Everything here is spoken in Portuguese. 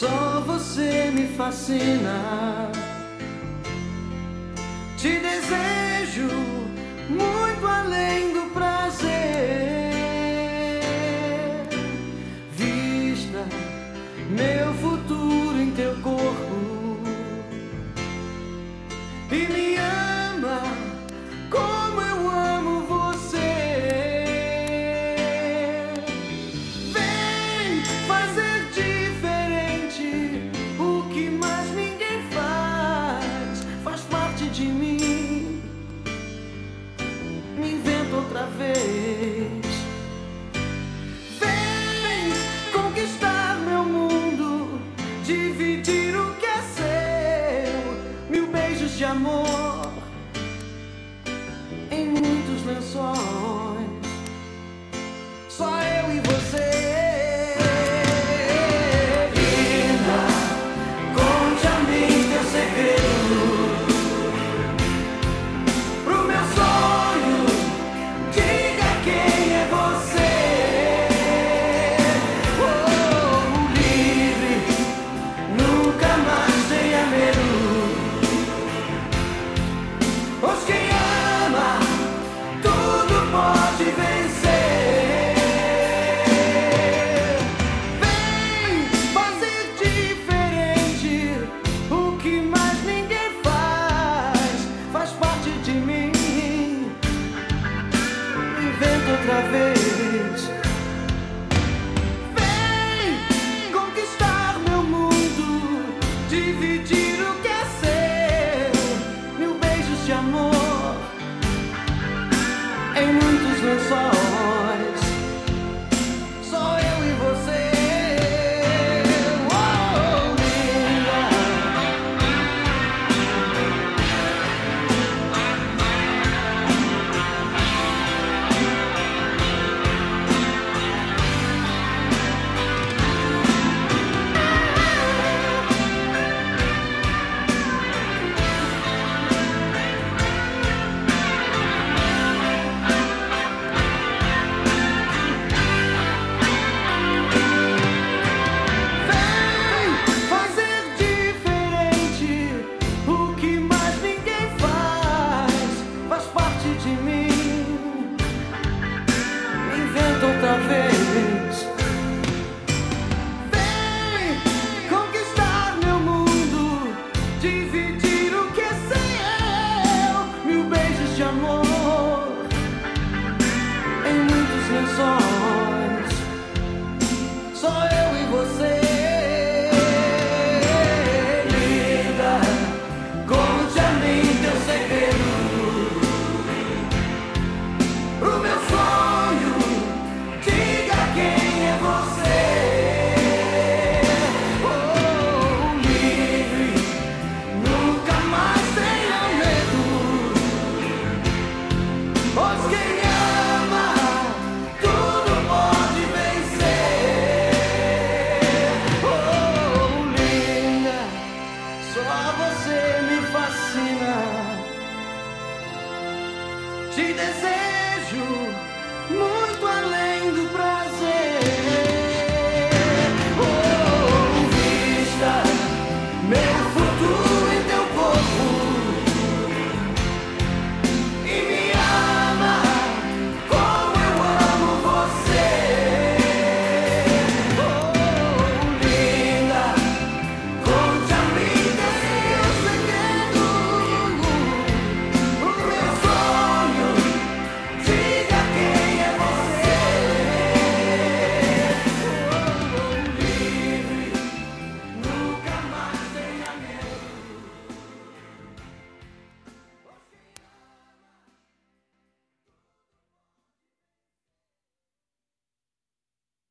Só você me fascina. Te desejo muito além do tenta outra vez. Vem conquistar meu mundo, dividir o que é seu, mil beijos de amor. o que é seu. Mil beijos de amor em muitos lençóis. Te desejo muito além do prazer.